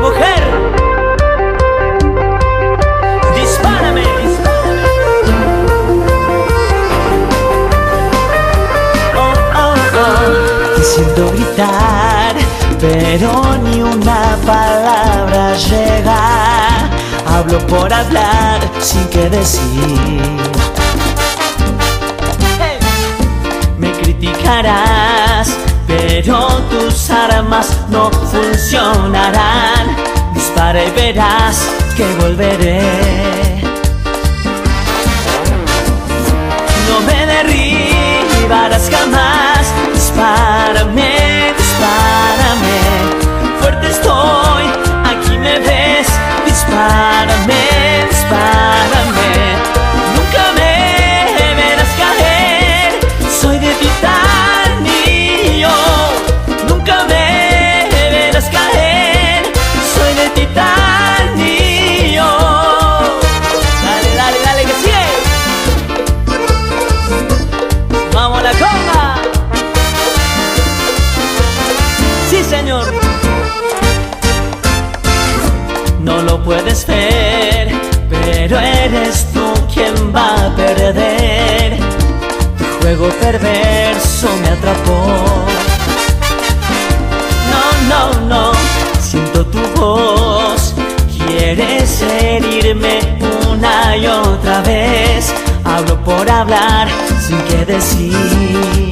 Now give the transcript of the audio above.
Mujer, dispárame, dispárame. Oh, oh, gritar, pero ni una palabra llega. Hablo por hablar sin que decir. Me criticarás, pero tus armas no funcionarán. Dispara y verás que volveré. Señor. No lo puedes ver, pero eres tú quien va a perder. Tu juego perverso me atrapó. No, no, no, siento tu voz. Quieres herirme una y otra vez. Hablo por hablar sin que decir.